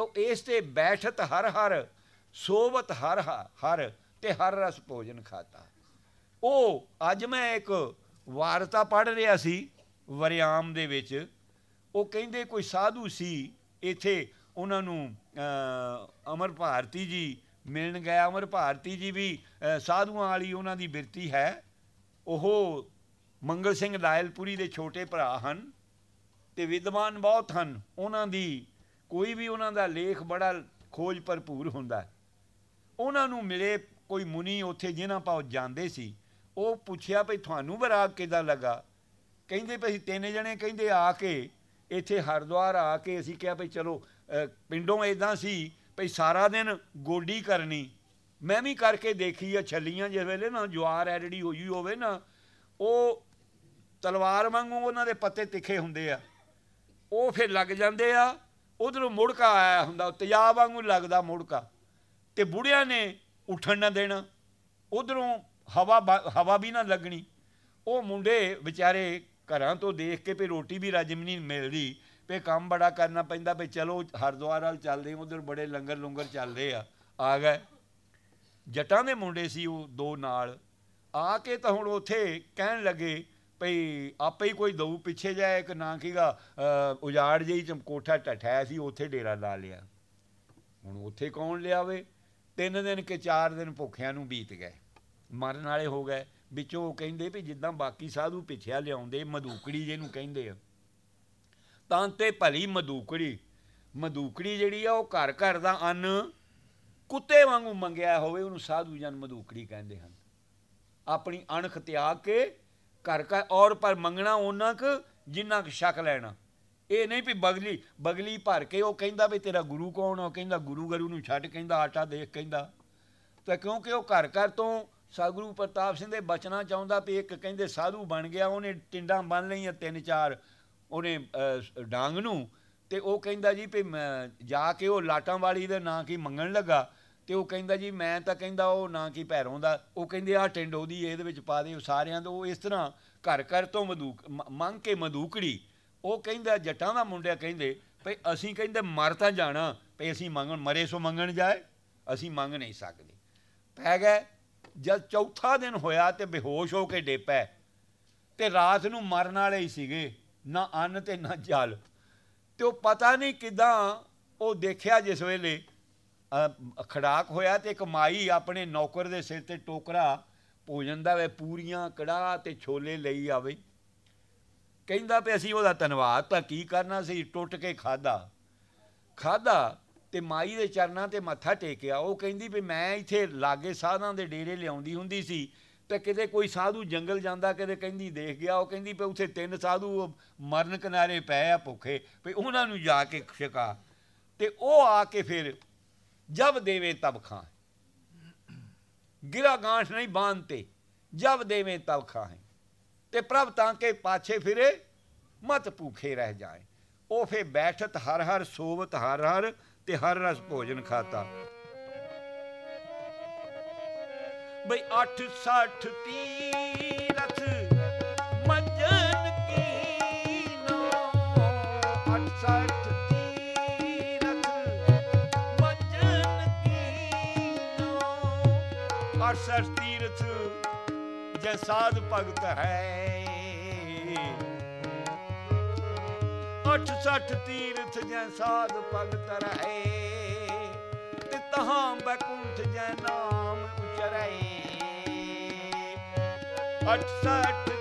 ਤੋ ਇਸ ਤੇ ਬੈਠਤ ਹਰ ਹਰ, ਸੋਵਤ ਹਰ ਹਰ ਤੇ ਹਰ ਰਸ ਭੋਜਨ ਖਾਤਾ। ਉਹ ਅੱਜ ਮੈਂ ਇੱਕ ਵਾਰਤਾ ਪੜ ਰਿਹਾ ਸੀ ਵਰਿਆਮ ਦੇ ਵਿੱਚ। ਉਹ ਕਹਿੰਦੇ ਕੋਈ ਸਾਧੂ ਸੀ, ਇੱਥੇ ਉਹਨਾਂ ਨੂੰ ਅਮਰ ਭਾਰਤੀ ਜੀ ਮਿਲਣ ਗਿਆ। ਅਮਰ ਭਾਰਤੀ ਜੀ ਵੀ ਸਾਧੂਆਂ ਵਾਲੀ ਉਹਨਾਂ ਦੀ ਬਿਰਤੀ ਹੈ। ਉਹ ਮੰਗਲ ਸਿੰਘ ਲਾਇਲਪੁਰੀ ਦੇ ਛੋਟੇ ਭਰਾ ਹਨ ਤੇ ਵਿਦਵਾਨ ਬਹੁਤ ਹਨ। ਉਹਨਾਂ ਦੀ ਕੋਈ ਵੀ ਉਹਨਾਂ ਦਾ ਲੇਖ ਬੜਾ ਖੋਜ ਭਰਪੂਰ ਹੁੰਦਾ ਉਹਨਾਂ ਨੂੰ ਮਿਲੇ ਕੋਈ ਮੁਨੀ ਉੱਥੇ ਜਿਹਨਾਂ ਪਾਉ ਜਾਂਦੇ ਸੀ, ਉਹ ਪੁੱਛਿਆ ਭਈ ਤੁਹਾਨੂੰ ਬਰਾਗ ਕਿਦਾਂ ਲੱਗਾ? ਕਹਿੰਦੇ ਭਈ ਤਿੰਨ ਜਣੇ ਕਹਿੰਦੇ ਆ ਕੇ ਇੱਥੇ ਹਰਦੁਆਰ ਆ ਕੇ ਅਸੀਂ ਕਿਹਾ ਭਈ ਚਲੋ ਪਿੰਡੋਂ ਇਦਾਂ ਸੀ ਭਈ ਸਾਰਾ ਦਿਨ ਗੋਡੀ ਕਰਨੀ। ਮੈਂ ਵੀ ਕਰਕੇ ਦੇਖੀ ਆ ਛੱਲੀਆਂ ਜਿਸ ਵੇਲੇ ਨਾ, ਜਵਾਰ ਐਡੜੀ ਹੋਈ ਹੋਵੇ ਨਾ, ਉਹ ਤਲਵਾਰ ਵਾਂਗੂ ਉਹਨਾਂ ਦੇ ਪੱਤੇ ਤਿੱਖੇ ਹੁੰਦੇ ਆ। ਉਹ ਫਿਰ ਲੱਗ ਜਾਂਦੇ ਆ ਉਧਰੋਂ ਮੁੜਕਾ ਆਇਆ ਹੁੰਦਾ ਤਿਆਬ ਵਾਂਗੂ ਲੱਗਦਾ ਮੁੜਕਾ। ਤੇ ਬੁੜਿਆਂ ਨੇ ਉੱਠਣ ਨਾ ਦੇਣਾ। ਉਧਰੋਂ ਹਵਾ ਹਵਾ ਵੀ ਨਾ ਲੱਗਣੀ। ਉਹ ਮੁੰਡੇ ਵਿਚਾਰੇ ਘਰਾਂ ਤੋਂ ਦੇਖ ਕੇ ਵੀ ਰੋਟੀ ਵੀ ਰਾਜਮ ਨਹੀਂ ਮਿਲਦੀ। ਵੀ ਕੰਮ ਬੜਾ ਕਰਨਾ ਪੈਂਦਾ, ਵੀ ਚਲੋ ਹਰਦੁਆਰ ਵਾਲ ਚੱਲਦੇ ਉਧਰ ਬੜੇ ਲੰਗਰ ਲੰਗਰ ਚੱਲਦੇ ਆ। ਆ ਗਏ। ਜਟਾਂ ਦੇ ਮੁੰਡੇ ਸੀ ਉਹ ਦੋ ਨਾਲ। ਆ ਕੇ ਤਾਂ ਹੁਣ ਉਥੇ ਕਹਿਣ ਲੱਗੇ ਭਈ ਆਪੇ ਹੀ ਕੋਈ ਦਊ ਪਿੱਛੇ ਜਾਏ ਇੱਕ ਨਾ ਕੀਗਾ ਉਜਾੜ ਜਿਹੀ ਚਮਕੋਠਾ ਟਠਾਇਆ ਸੀ, ਉੱਥੇ ਡੇਰਾ ਲਾ ਲਿਆ। ਹੁਣ ਉੱਥੇ ਕੌਣ ਲਿਆਵੇ? ਤਿੰਨ ਦਿਨ ਕਿ ਚਾਰ ਦਿਨ ਭੁੱਖਿਆਂ ਨੂੰ ਬੀਤ ਗਏ। ਮਰਨ ਵਾਲੇ ਹੋ ਗਏ। ਵਿੱਚੋਂ ਕਹਿੰਦੇ ਵੀ ਜਿੱਦਾਂ ਬਾਕੀ ਸਾਧੂ ਪਿੱਛਿਆ ਲਿਆਉਂਦੇ ਮਦੂਕੜੀ ਜਿਹਨੂੰ ਕਹਿੰਦੇ ਆ। ਤਾਂ ਤੇ ਭਲੀ ਮਦੂਕੜੀ ਮਦੂਕੜੀ ਜਿਹੜੀ ਆ, ਉਹ ਘਰ ਘਰ ਦਾ ਅੰਨ ਕੁੱਤੇ ਵਾਂਗੂ ਮੰਗਿਆ ਹੋਵੇ, ਉਹਨੂੰ ਸਾਧੂ ਜਨ ਮਦੂਕੜੀ ਕਹਿੰਦੇ ਹਨ। ਆਪਣੀ ਅਣਖ ਤਿਆਗ ਕੇ ਘਰ ਘਰ ਔਰ ਪਰ ਮੰਗਣਾ ਉਹਨਾਂ ਕ, ਜਿੰਨਾ ਕੁ ਸ਼ੱਕ ਲੈਣਾ। ਇਹ ਨਹੀਂ ਵੀ ਬਗਲੀ ਬਗਲੀ ਭਰ ਕੇ ਉਹ ਕਹਿੰਦਾ ਵੀ ਤੇਰਾ ਗੁਰੂ ਕੌਣ ਉਹ ਕਹਿੰਦਾ ਗੁਰੂ ਗਰੂ ਨੂੰ ਛੱਡ ਕਹਿੰਦਾ, ਆਟਾ ਦੇਖ ਕਹਿੰਦਾ। ਤਾਂ ਕਿਉਂਕਿ ਉਹ ਘਰ ਘਰ ਤੋਂ ਸਾਗੁਰੂ ਪ੍ਰਤਾਪ ਸਿੰਘ ਦੇ ਬਚਨਾ ਚਾਹੁੰਦਾ ਵੀ ਇੱਕ ਕਹਿੰਦੇ ਸਾਧੂ ਬਣ ਗਿਆ, ਉਹਨੇ ਟਿੰਡਾਂ ਬੰਨ ਲਈਆਂ ਤਿੰਨ ਚਾਰ ਉਹਨੇ ਡਾਂਗ ਨੂੰ ਤੇ ਉਹ ਕਹਿੰਦਾ ਜੀ ਵੀ ਜਾ ਕੇ ਉਹ ਲਾਟਾਂ ਵਾਲੀ ਦੇ ਨਾਂ ਕੀ ਮੰਗਣ ਲੱਗਾ। ਤੇ ਉਹ ਕਹਿੰਦਾ ਜੀ, ਮੈਂ ਤਾਂ ਕਹਿੰਦਾ ਉਹ ਨਾ ਕੀ ਭੈਰੋਂ ਦਾ ਉਹ ਕਹਿੰਦੇ ਆ ਟਿੰਡ ਉਹਦੀ ਇਹਦੇ ਵਿੱਚ ਪਾ ਦੇ ਸਾਰਿਆਂ ਤੋਂ, ਉਹ ਇਸ ਤਰ੍ਹਾਂ ਘਰ ਘਰ ਤੋਂ ਮਧੂਕ ਮੰਗ ਕੇ ਮਦੂਕੜੀ ਉਹ ਕਹਿੰਦਾ, ਜੱਟਾਂ ਦਾ ਮੁੰਡਿਆ ਕਹਿੰਦੇ ਭਈ ਅਸੀਂ ਕਹਿੰਦੇ ਮਰ ਤਾਂ ਜਾਣਾ, ਭਈ ਅਸੀਂ ਮੰਗਣ, ਮਰੇ ਸੋ ਮੰਗਣ ਜਾਏ, ਅਸੀਂ ਮੰਗ ਨਹੀਂ ਸਕਦੇ। ਪੈ ਗਏ ਜਦ ਚੌਥਾ ਦਿਨ ਹੋਇਆ ਤੇ ਬੇਹੋਸ਼ ਹੋ ਕੇ ਡੇਪੈ। ਤੇ ਰਾਤ ਨੂੰ ਮਰਨ ਵਾਲੇ ਹੀ ਸੀਗੇ, ਨਾ ਅੰਨ ਤੇ ਨਾ ਜਲ। ਤੇ ਉਹ ਪਤਾ ਨਹੀਂ ਕਿਦਾਂ ਉਹ ਦੇਖਿਆ ਜਿਸ ਵੇਲੇ ਖੜਾਕ ਹੋਇਆ ਤੇ ਇੱਕ ਮਾਈ ਆਪਣੇ ਨੌਕਰ ਦੇ ਸਿਰ ਤੇ ਟੋਕਰਾ ਭੋਜਨ ਦਾ ਵੇ, ਪੂਰੀਆਂ ਕੜਾ ਤੇ ਛੋਲੇ ਲਈ ਆਵੇ। ਕਹਿੰਦਾ ਵੀ ਅਸੀਂ ਉਹਦਾ ਧੰਨਵਾਦ, ਤਾਂ ਕੀ ਕਰਨਾ ਸੀ? ਟੁੱਟ ਕੇ ਖਾਦਾ ਖਾਦਾ ਤੇ ਮਾਈ ਦੇ ਚਰਨਾਂ ਤੇ ਮੱਥਾ ਟੇਕਿਆ। ਉਹ ਕਹਿੰਦੀ ਵੀ ਮੈਂ ਇੱਥੇ ਲਾਗੇ ਸਾਧਾਂ ਦੇ ਡੇਰੇ ਲਿਆਉਂਦੀ ਹੁੰਦੀ ਸੀ, ਤੇ ਕਿਤੇ ਕੋਈ ਸਾਧੂ ਜੰਗਲ ਜਾਂਦਾ, ਕਿਤੇ ਕਹਿੰਦੀ ਦੇਖ ਗਿਆ। ਉਹ ਕਹਿੰਦੀ ਵੀ ਉੱਥੇ ਤਿੰਨ ਸਾਧੂ ਮਰਨ ਕਿਨਾਰੇ ਪਏ ਆ ਭੁੱਖੇ, ਵੀ ਉਹਨਾਂ ਨੂੰ ਜਾ ਕੇ ਛਕਾ। ਤੇ ਉਹ ਆ ਕੇ ਫਿਰ ਜਬ ਦੇਵੇ ਤਬ ਖਾਂ ਗਿਰਾ ਗਾਂਠ ਨਹੀਂ ਬਾਂਧਤੇ ਜਬ ਦੇਵੇ ਤਬ ਖਾਂ ਤੇ ਪ੍ਰਭ ਤਾਂ ਕੇ ਪਾਛੇ ਫਿਰੇ, ਮਤ ਭੂਖੇ ਰਹਿ ਜਾਏ। ਉਹ ਫੇ ਬੈਠਤ ਹਰ ਹਰ, ਸੋਵਤ ਹਰ ਹਰ, ਤੇ ਹਰ ਰਸ ਭੋਜਨ ਖਾਤਾ। ਬਈ 8 60 ਤੀਰਥ 8 60 ਤੀਰਥ ਜੈ ਸਾਧ ਭਗਤ ਹੈ। 68 ਤੀਰਥ ਜੈ ਸਾਧ ਭਗਤ ਰਹੇ। ਤੇ ਤਹਾਂ ਬੈਕੁੰਠ ਜੈ ਨਾਮ ਉਚਰੈ। 68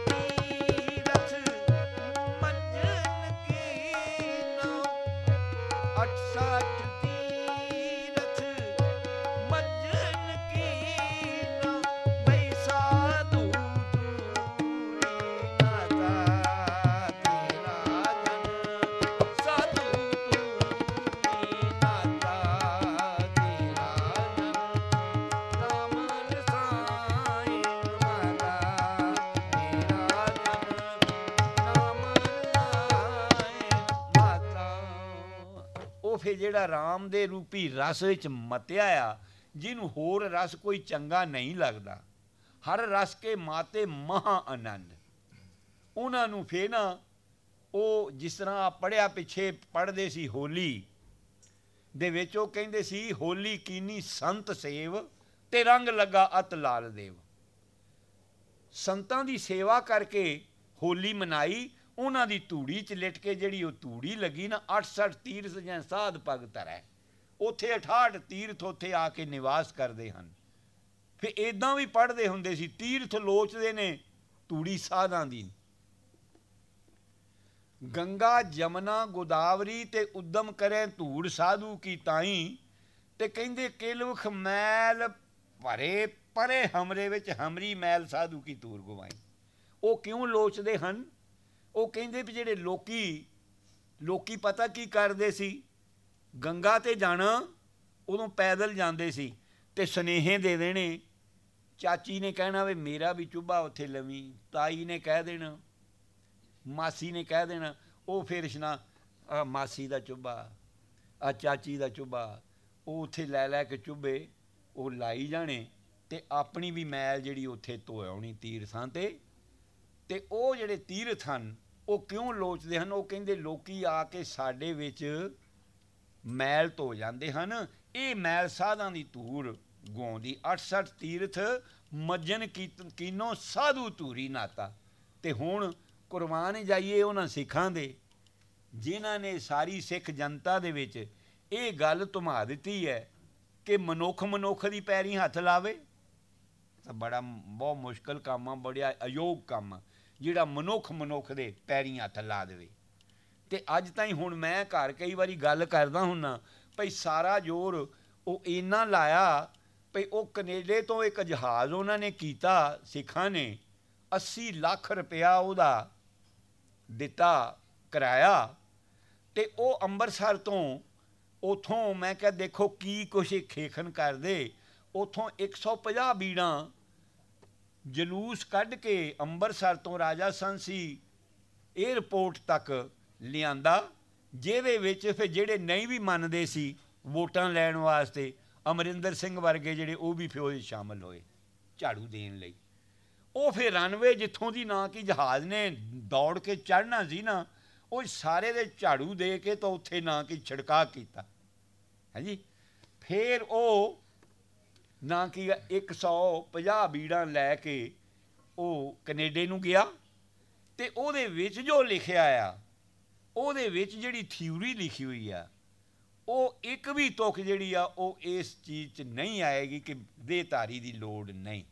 ਜਿਹੜਾ ਰਾਮ ਦੇ ਰੂਪੀ ਰਸ ਵਿੱਚ ਮਤਿਆ ਆ, ਜਿਹਨੂੰ ਹੋਰ ਰਸ ਕੋਈ ਚੰਗਾ ਨਹੀਂ ਲੱਗਦਾ। ਹਰ ਰਸ ਕੇ ਮਾਤੇ ਮਹਾ ਆਨੰਦ। ਉਹਨਾਂ ਨੂੰ ਫੇਰ ਨਾ ਉਹ ਜਿਸ ਤਰ੍ਹਾਂ ਆ ਪੜਿਆ ਪਿੱਛੇ ਪੜਦੇ ਸੀ ਹੋਲੀ, ਦੇ ਵਿੱਚ ਉਹ ਕਹਿੰਦੇ ਸੀ, ਹੋਲੀ ਕੀਨੀ ਸੰਤ ਸੇਵ, ਤੇ ਰੰਗ ਲੱਗਾ ਅਤ ਲਾਲ ਦੇਵ। ਸੰਤਾਂ ਦੀ ਸੇਵਾ ਕਰਕੇ ਹੋਲੀ ਮਨਾਈ ਉਹਨਾਂ ਦੀ ਧੂੜੀ 'ਚ ਲਿਟ ਕੇ ਜਿਹੜੀ ਉਹ ਧੂੜੀ ਲੱਗੀ ਨਾ 68 ਤੀਰਥ ਜਾਂ ਸਾਧ ਭਗਤ ਹੈ ਉੱਥੇ 68 ਤੀਰਥ ਉੱਥੇ ਆ ਕੇ ਨਿਵਾਸ ਕਰਦੇ ਹਨ। ਫਿਰ ਇਦਾਂ ਵੀ ਪੜ੍ਹਦੇ ਹੁੰਦੇ ਸੀ, ਤੀਰਥ ਲੋਚਦੇ ਨੇ ਧੂੜੀ ਸਾਧਾਂ ਦੀ। ਗੰਗਾ, ਜਮਨਾ, ਗੋਦਾਵਰੀ ਤੇ ਉਦਮ ਕਰੇ ਧੂੜ ਸਾਧੂ ਕੀ ਤਾਈ ਤੇ ਕਹਿੰਦੇ, ਕਿਲਵਖ ਮੈਲ ਭਰੇ, ਪਰੇ ਹਮਰੇ ਵਿੱਚ ਹਮਰੀ ਮੈਲ ਸਾਧੂ ਕੀ ਧੂੜ ਗਵਾਈ। ਉਹ ਕਿਉਂ ਲੋਚਦੇ ਹਨ? ਉਹ ਕਹਿੰਦੇ ਵੀ ਜਿਹੜੇ ਲੋਕੀ ਲੋਕੀ ਪਤਾ ਕੀ ਕਰਦੇ ਸੀ? ਗੰਗਾ ਤੇ ਜਾਣਾ, ਉਦੋਂ ਪੈਦਲ ਜਾਂਦੇ ਸੀ ਤੇ ਸਨੇਹੇ ਦੇ ਦੇਣੇ। ਚਾਚੀ ਨੇ ਕਹਿਣਾ ਵੀ ਮੇਰਾ ਵੀ ਚੁੱਭਾ ਉੱਥੇ ਲਵੀ, ਤਾਈ ਨੇ ਕਹਿ ਦੇਣਾ, ਮਾਸੀ ਨੇ ਕਹਿ ਦੇਣਾ, ਉਹ ਫਿਰ ਇਸ਼ਨਾ ਆ ਮਾਸੀ ਦਾ ਚੁੱਭਾ, ਆ ਚਾਚੀ ਦਾ ਚੁੱਭਾ, ਉਹ ਉੱਥੇ ਲੈ ਲੈ ਕੇ ਚੁੱਭੇ, ਉਹ ਲਾਈ ਜਾਣੇ ਤੇ ਆਪਣੀ ਵੀ ਮੈਲ ਜਿਹੜੀ ਉੱਥੇ ਧੋ ਆਉਣੀ ਤੀਰਥਾਂ ਤੇ ਤੇ ਉਹ ਜਿਹੜੇ ਤੀਰਥ ਹਨ, ਉਹ ਕਿਉਂ ਲੋਚਦੇ ਹਨ? ਉਹ ਕਹਿੰਦੇ ਲੋਕੀ ਆ ਕੇ ਸਾਡੇ ਵਿੱਚ ਮੈਲ ਧੋ ਜਾਂਦੇ ਹਨ। ਇਹ ਮੈਲ ਸਾਧਾਂ ਦੀ ਧੂੜ ਗਾਉਂਦੀ। 68 ਤੀਰਥ ਮੱਜਨ ਕੀਨੋ ਸਾਧੂ ਧੂਰੀ ਨਾਤਾ। ਤੇ ਹੁਣ ਕੁਰਬਾਨ ਜਾਈਏ ਉਹਨਾਂ ਸਿੱਖਾਂ ਦੇ, ਜਿਨ੍ਹਾਂ ਨੇ ਸਾਰੀ ਸਿੱਖ ਜਨਤਾ ਦੇ ਵਿੱਚ ਇਹ ਗੱਲ ਧੁਮਾ ਦਿੱਤੀ ਹੈ ਕਿ ਮਨੁੱਖ ਮਨੁੱਖ ਦੀ ਪੈਰੀ ਹੱਥ ਲਾਵੇ। ਤਾਂ ਬੜਾ, ਬਹੁਤ ਮੁਸ਼ਕਲ ਕੰਮ ਆ, ਬੜਿਆ ਅਯੋਗ ਕੰਮ ਆ। ਜਿਹੜਾ ਮਨੁੱਖ ਮਨੁੱਖ ਦੇ ਪੈਰੀ ਹੱਥ ਲਾ ਦੇਵੇ। ਤੇ ਅੱਜ ਤਾਈਂ ਹੁਣ ਮੈਂ ਘਰ ਕਈ ਵਾਰੀ ਗੱਲ ਕਰਦਾ ਹੁੰਨਾ, ਭਈ ਸਾਰਾ ਜ਼ੋਰ ਉਹ ਇੰਨਾ ਲਾਇਆ, ਭਈ ਉਹ ਕੈਨੇਡਾ ਤੋਂ ਇੱਕ ਜਹਾਜ਼ ਉਹਨਾਂ ਨੇ ਕੀਤਾ, ਸਿੱਖਾਂ ਨੇ 80 ਲੱਖ ਰੁਪਇਆ ਉਹਦਾ ਦਿੱਤਾ, ਕਰਾਇਆ। ਤੇ ਉਹ ਅੰਮ੍ਰਿਤਸਰ ਤੋਂ ਉਥੋਂ ਮੈਂ ਕਿਹਾ ਦੇਖੋ ਕੀ ਕੁਛ ਖੇਖਣ ਕਰਦੇ, ਉਥੋਂ 150 ਬੀੜਾਂ ਜਲੂਸ ਕੱਢ ਕੇ ਅੰਮ੍ਰਿਤਸਰ ਤੋਂ ਰਾਜਾ ਸੰਸੀ 에ਅਰਪੋਰਟ ਤੱਕ ਲਿਆਂਦਾ, ਜਿਹਦੇ ਵਿੱਚ ਫਿਰ ਜਿਹੜੇ ਨਹੀਂ ਵੀ ਮੰਨਦੇ ਸੀ ਵੋਟਾਂ ਲੈਣ ਵਾਸਤੇ, ਅਮਰਿੰਦਰ ਸਿੰਘ ਵਰਗੇ ਜਿਹੜੇ ਉਹ ਵੀ ਫਿਰ ਉਹਦੇ ਸ਼ਾਮਲ ਹੋਏ ਝਾੜੂ ਦੇਣ ਲਈ। ਉਹ ਫਿਰ ਰਨਵੇ ਜਿੱਥੋਂ ਦੀ ਨਾ ਕਿ ਜਹਾਜ਼ ਨੇ ਦੌੜ ਕੇ ਚੜਨਾ ਸੀ ਨਾ, ਉਹ ਸਾਰੇ ਦੇ ਝਾੜੂ ਦੇ ਕੇ ਤਾਂ ਉੱਥੇ ਨਾ ਕਿ ਛਿੜਕਾ ਕੀਤਾ। ਹੈ ਜੀ? ਫਿਰ ਉਹ ਨਾ ਕਿ 150 ਬੀੜਾਂ ਲੈ ਕੇ ਉਹ ਕੈਨੇਡਾ ਨੂੰ ਗਿਆ ਤੇ ਉਹਦੇ ਵਿੱਚ ਜੋ ਲਿਖਿਆ ਆ, ਉਹਦੇ ਵਿੱਚ ਜਿਹੜੀ ਥਿਊਰੀ ਲਿਖੀ ਹੋਈ ਆ, ਉਹ ਇੱਕ ਵੀ ਤੁਕ ਜਿਹੜੀ ਆ, ਉਹ ਇਸ ਚੀਜ਼ 'ਚ ਨਹੀਂ ਆਏਗੀ ਕਿ ਦੇਹਧਾਰੀ ਦੀ ਲੋੜ ਨਹੀਂ।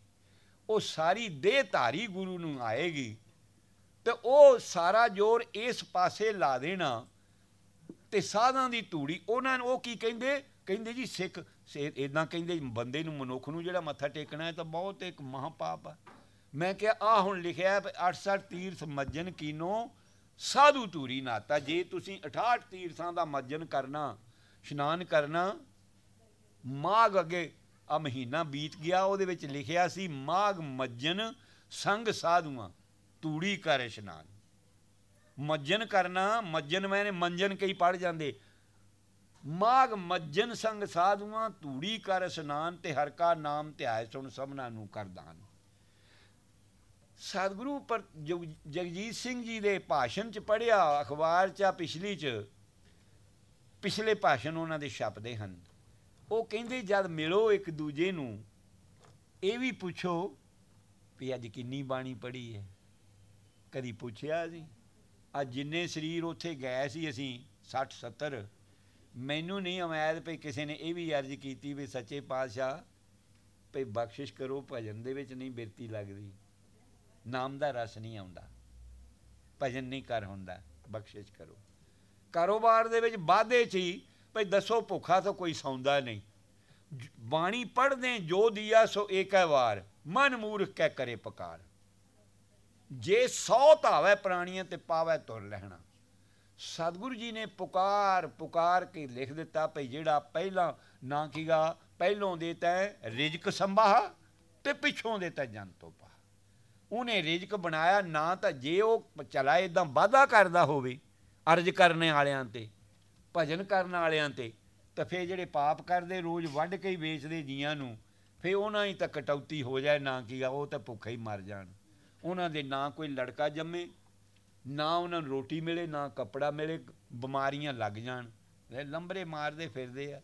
ਉਹ ਸਾਰੀ ਦੇਹਧਾਰੀ ਗੁਰੂ ਨੂੰ ਆਏਗੀ ਤੇ ਉਹ ਸਾਰਾ ਜ਼ੋਰ ਇਸ ਪਾਸੇ ਲਾ ਦੇਣਾ ਤੇ ਸਾਧਾਂ ਦੀ ਧੂੜੀ, ਉਹਨਾਂ ਨੂੰ ਉਹ ਕੀ ਕਹਿੰਦੇ? ਕਹਿੰਦੇ ਜੀ ਸਿੱਖ ਸੇ ਇਦਾਂ ਕਹਿੰਦੇ ਬੰਦੇ ਨੂੰ ਮਨੁੱਖ ਨੂੰ ਜਿਹੜਾ ਮੱਥਾ ਟੇਕਣਾ ਹੈ ਤਾਂ ਬਹੁਤ ਇੱਕ ਮਹਾਪਾਪ ਆ। ਮੈਂ ਕਿਹਾ ਆ ਹੁਣ ਲਿਖਿਆ ਹੈ 68 ਤੀਰਥ ਮੱਜਨ ਕੀਨੋ ਸਾਧੂ ਧੂਰੀ ਨਾਤਾ। ਜੇ ਤੁਸੀਂ 68 ਤੀਰਥਾਂ ਦਾ ਮੱਜਨ ਕਰਨਾ, ਇਸ਼ਨਾਨ ਕਰਨਾ ਮਾਗ ਅੱਗੇ ਆ ਮਹੀਨਾ ਬੀਤ ਗਿਆ, ਉਹਦੇ ਵਿੱਚ ਲਿਖਿਆ ਸੀ ਮਾਗ ਮੱਜਨ ਸੰਗ ਸਾਧੂਆਂ ਤੂੜੀ ਕਰ ਇਸ਼ਨਾਨ। ਮੱਜਨ ਕਰਨਾ, ਮੱਜਨ ਮੈਨੇ ਮੰਜਨ ਕਈ ਪੜ ਜਾਂਦੇ। ਮਾਗ ਮੱਜਨ ਸੰਗ ਸਾਧੂਆਂ ਤੂੜੀ ਕਰ ਇਸ਼ਨਾਨ ਤੇ ਹਰ ਕਾ ਨਾਮ ਧਿਆਏ ਸੁਣ ਸਭਨਾ ਨੂੰ ਕਰਦਾਨ ਸਤਿਗੁਰੂ ਪਰ ਜਗਜੀਤ ਸਿੰਘ ਜੀ ਦੇ ਭਾਸ਼ਣ ਚ ਪੜਿਆ ਅਖਬਾਰ ਚ ਪਿਛਲੀ ਚ, ਪਿਛਲੇ ਭਾਸ਼ਣ ਉਹਨਾਂ ਦੇ ਛਪਦੇ ਹਨ। ਉਹ ਕਹਿੰਦੇ, ਜਦ ਮਿਲੋ ਇੱਕ ਦੂਜੇ ਨੂੰ, ਇਹ ਵੀ ਪੁੱਛੋ ਵੀ ਅੱਜ ਕਿੰਨੀ ਬਾਣੀ ਪੜ੍ਹੀ ਹੈ। ਕਦੀ ਪੁੱਛਿਆ ਸੀ ਅੱਜ ਜਿੰਨੇ ਸਰੀਰ ਉੱਥੇ ਗਏ ਸੀ ਅਸੀਂ 60 70 ਮੈਨੂੰ ਨਹੀਂ ਉਮੀਦ ਪਈ ਕਿਸੇ ਨੇ ਇਹ ਵੀ ਅਰਜ਼ ਕੀਤੀ ਵੀ ਸੱਚੇ ਪਾਤਸ਼ਾਹ, ਭਈ ਬਖਸ਼ਿਸ਼ ਕਰੋ, ਭਜਨ ਦੇ ਵਿੱਚ ਨਹੀਂ ਬਿਰਤੀ ਲੱਗਦੀ। ਨਾਮ ਦਾ ਰਸ ਨਹੀਂ ਆਉਂਦਾ। ਭਜਨ ਨਹੀਂ ਕਰ ਹੁੰਦਾ। ਬਖਸ਼ਿਸ਼ ਕਰੋ। ਕਾਰੋਬਾਰ ਦੇ ਵਿੱਚ ਵਾਧੇ ਚ ਹੀ, ਭਈ ਦੱਸੋ ਭੁੱਖਾ ਤਾਂ ਕੋਈ ਸੌਂਦਾ ਨਹੀਂ। ਬਾਣੀ ਪੜ੍ਹਦੇ ਜੋ ਦਿਆ ਸੋ ਏਕੈ ਵਾਰ। ਮਨ ਮੂਰਖ ਕੈ ਕਰੇ ਪਕਾਰ। ਜੇ ਸੌ ਧਾਵੈ ਪ੍ਰਾਣੀਆਂ ਤੇ ਪਾਵੈ ਤੁਰ ਲੈਣਾ ਸਤਿਗੁਰੂ ਜੀ ਨੇ ਪੁਕਾਰ ਪੁਕਾਰ ਕੇ ਲਿਖ ਦਿੱਤਾ ਭਈ ਜਿਹੜਾ ਪਹਿਲਾਂ ਨਾ ਕੀਗਾ, ਪਹਿਲੋਂ ਦੇ ਦੇਤਾ ਰਿਜਕ ਸੰਭਾਹ ਤੇ ਪਿੱਛੋਂ ਦੇ ਦੇਤਾ ਜਨ ਤੋਂ ਪਾ ਉਹਨੇ ਰਿਜਕ ਬਣਾਇਆ, ਨਾ ਤਾਂ ਜੇ ਉਹ ਚਲਾ ਇਦਾਂ ਵਾਦਾ ਕਰਦਾ ਹੋਵੇ ਅਰਜ ਕਰਨ ਵਾਲਿਆਂ ਤੇ, ਭਜਨ ਕਰਨ ਵਾਲਿਆਂ ਤੇ, ਤਾਂ ਫੇ ਜਿਹੜੇ ਪਾਪ ਕਰਦੇ ਰੋਜ਼ ਵੱਢ ਕੇ ਹੀ ਵੇਚਦੇ ਜੀਆਂ ਨੂੰ ਫੇ ਉਹਨਾਂ ਹੀ ਤਾਂ ਕਟੌਤੀ ਹੋ ਜਾਏ ਨਾ ਕੀਗਾ, ਉਹ ਤਾਂ ਭੁੱਖੇ ਹੀ ਮਰ ਜਾਣ। ਉਹਨਾਂ ਦੇ ਨਾ ਕੋਈ ਲੜਕਾ ਜੰਮੇ ਨਾ ਉਹਨਾਂ ਨੂੰ ਰੋਟੀ ਮਿਲੇ, ਨਾ ਕੱਪੜਾ ਮਿਲੇ, ਬਿਮਾਰੀਆਂ ਲੱਗ ਜਾਣ। ਲੰਬਰੇ ਮਾਰਦੇ ਫਿਰਦੇ ਆ।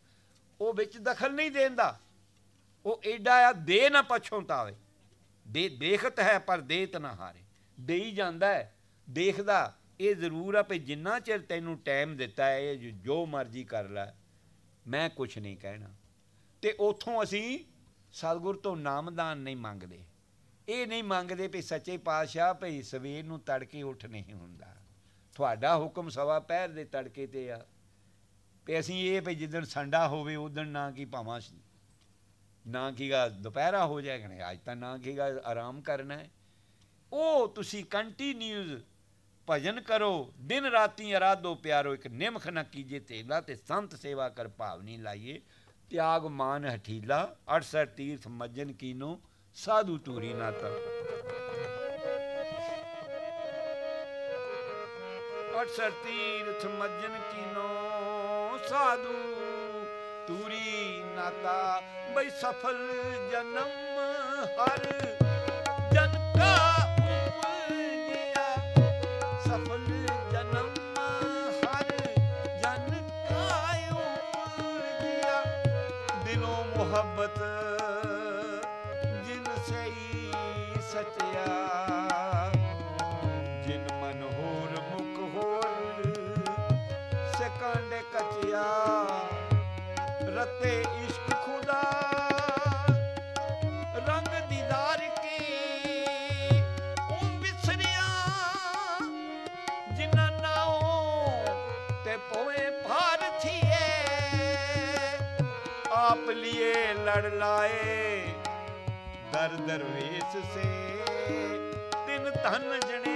ਉਹ ਵਿੱਚ ਦਖਲ ਨਹੀਂ ਦੇਂਦਾ। ਉਹ ਐਡਾ ਆ ਦੇ ਨਾ ਪਛੋਤਾਵੇ ਦੇ, ਦੇਖਤ ਹੈ, ਪਰ ਦੇਤ ਨਾ ਹਾਰੇ। ਦੇਈ ਜਾਂਦਾ ਹੈ, ਦੇਖਦਾ, ਇਹ ਜ਼ਰੂਰ ਆ ਭਈ ਜਿੰਨਾ ਚਿਰ ਤੈਨੂੰ ਟਾਈਮ ਦਿੱਤਾ ਹੈ, ਇਹ ਜੋ- ਮਰਜ਼ੀ ਕਰ ਲੈ। ਮੈਂ ਕੁਝ ਨਹੀਂ ਕਹਿਣਾ। ਤੇ ਉਥੋਂ ਅਸੀਂ ਸਤਿਗੁਰ ਤੋਂ ਨਾਮਦਾਨ ਨਹੀਂ ਮੰਗਦੇ। ਇਹ ਨਹੀਂ ਮੰਗਦੇ ਵੀ ਸੱਚੇ ਪਾਤਸ਼ਾਹ ਭਈ ਸਵੇਰ ਨੂੰ ਤੜਕੇ ਉੱਠ ਨਹੀਂ ਹੁੰਦਾ। ਤੁਹਾਡਾ ਹੁਕਮ ਸਵਾ ਪਹਿਰ ਦੇ ਤੜਕੇ ਤੇ ਆ। ਵੀ ਅਸੀਂ ਇਹ ਭਈ ਜਿੱਦਣ ਸੰਡਾ ਹੋਵੇ ਉਦਣ ਨਾ ਕੀ ਭਾਵਾਂ ਸ- ਨਾ ਕੀਗਾ ਦੁਪਹਿਰਾ ਹੋ ਜਾਏਗਾ ਨਹੀਂ? ਅੱਜ ਤਾਂ ਨਾ ਕੀਗਾ ਆਰਾਮ ਕਰਨਾ ਹੈ। ਉਹ ਤੁਸੀਂ ਕੰਟੀਨਿਊਸ ਭਜਨ ਕਰੋ, ਦਿਨ ਰਾਤੀ ਅਰਾਧੋ ਪਿਆਰੋ, ਇੱਕ ਨਿਮਖ ਨ ਕੀਜੇ ਤੇਲਾ ਤੇ ਸੰਤ ਸੇਵਾ ਕਰ ਭਾਵਨੀ ਲਾਈਏ। ਤਿਆਗ ਮਾਨ ਹਠੀਲਾ 68 ਤੀਰਥ ਮੱਜਨ ਕੀਨੋ ਸਾਧੂ ਤੂਰੀ ਨਾਤਾ 68 ਤੀਰਥ ਮੱਜਨ ਕੀਨੋ ਸਾਧੂ ਤੂਰੀ ਨਾਤਾ ਬਈ ਸਫਲ ਜਨਮ ਹਰ ਆਪ ਲਿਏ ਲੜ ਲਾਏ। ਦਰ ਦਰਵੇਸ ਸੇ ਤਿਨ ਧਨ ਜਣੇ